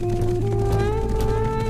Okay.